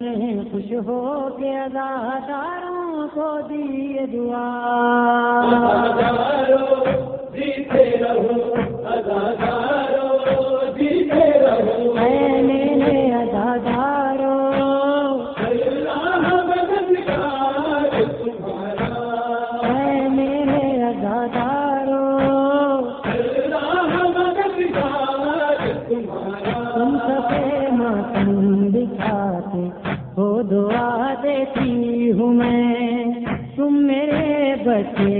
خوش ہو کے اداداروں کو دیے دعا۔ جیتے رہو جیتے رہو۔ اے میرے ہوں میں تم میرے بچے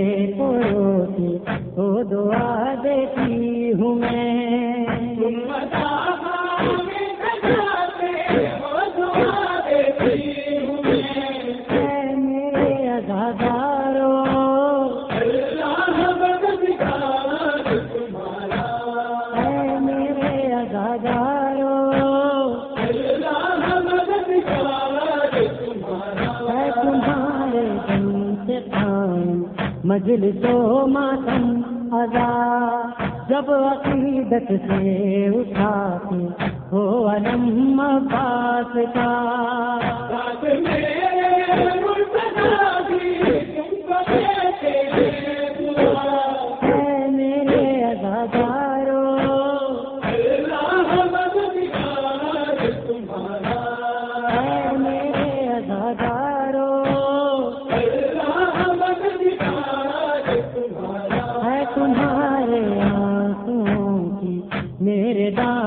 مجل سو ماتم ادا جب عقیدت سے اٹھا ہو علم عباس کا۔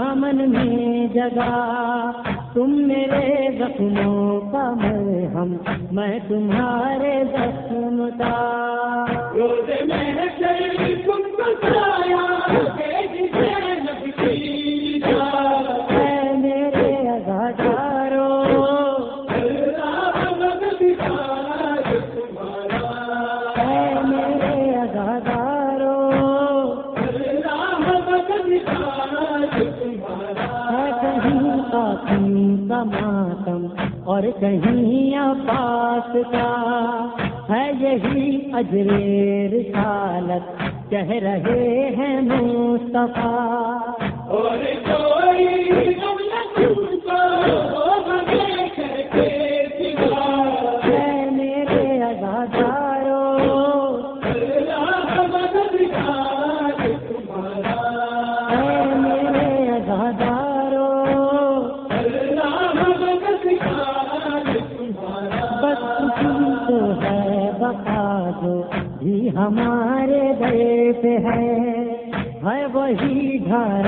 دامن میں جگہ تم میرے زخموں کا مرہم میں تمہارے زخم کا۔ روز میں ماتم اور کہیں پاس کا۔ ہے یہی اجر رسالت کہہ رہے ہیں مصطفیٰ۔ اور ہمارے در پہ ہے۔ ہے وہی گھر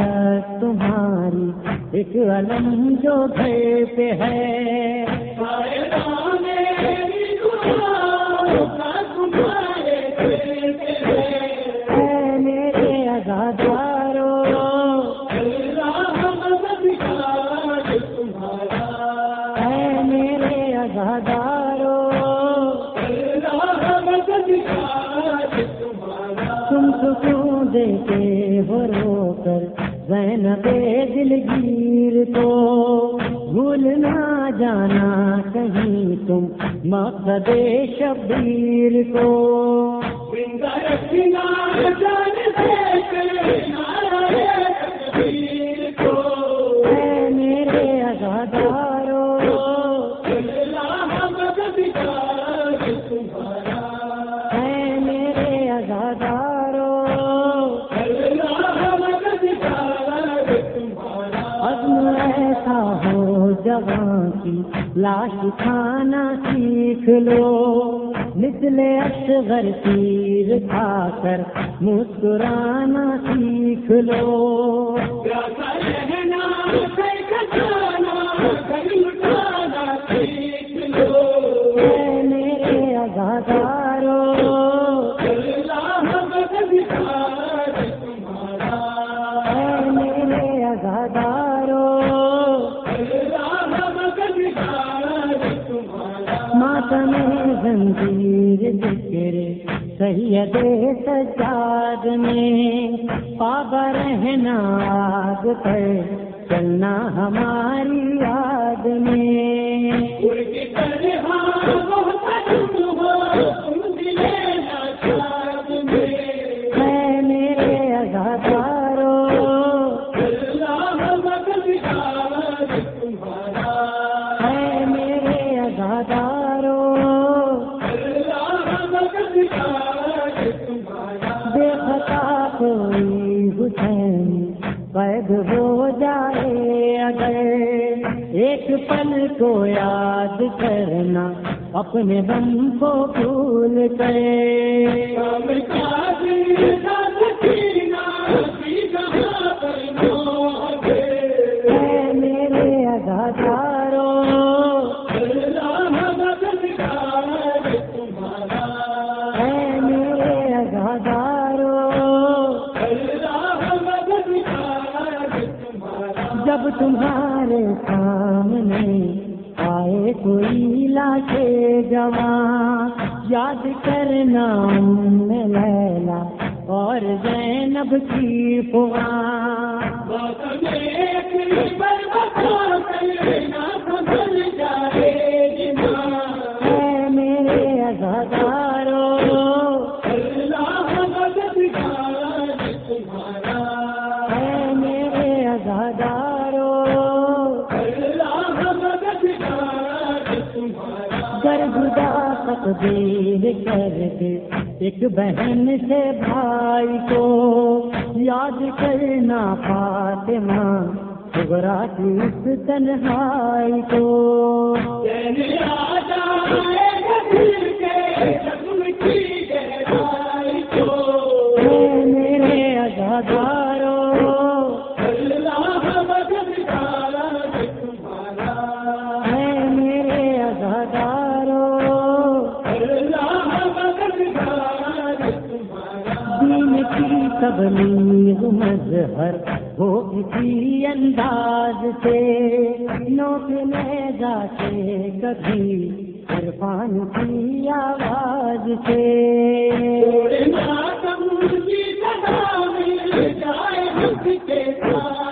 تمہاری ایک علم جو گھر پہ ہے۔ کیوں دیتے ہو رو کر؟ زینب دلگیر کو بھول نہ جانا کہیں تم مقصد شبیر کو۔ لاش کھانا سیکھ لو۔ مثل اصغر تیر کھا کر مسکرانا سیکھ لو۔ سید سجاد میں پابا رہنا آگ پر چلنا ہماری یاد میں۔ قید ہو جائے اگر ایک پل کو یاد کرنا اپنے غم کو بھول گئے جب تمہارے سامنے آئے کوئی لاکھے جوان یاد کرنا ام لیلا اور زینب کی فغان کر گرگدا تقدیر کر دے ایک بہن سے بھائی کو یاد کرنا فاطمہ، صغرا اس تنہائی کو۔ تبلیغ مظہر ہو اسی انداز سے نوٹ میں جا کے کبھی عرفان کی آواز سے۔ جائے کے ساتھ۔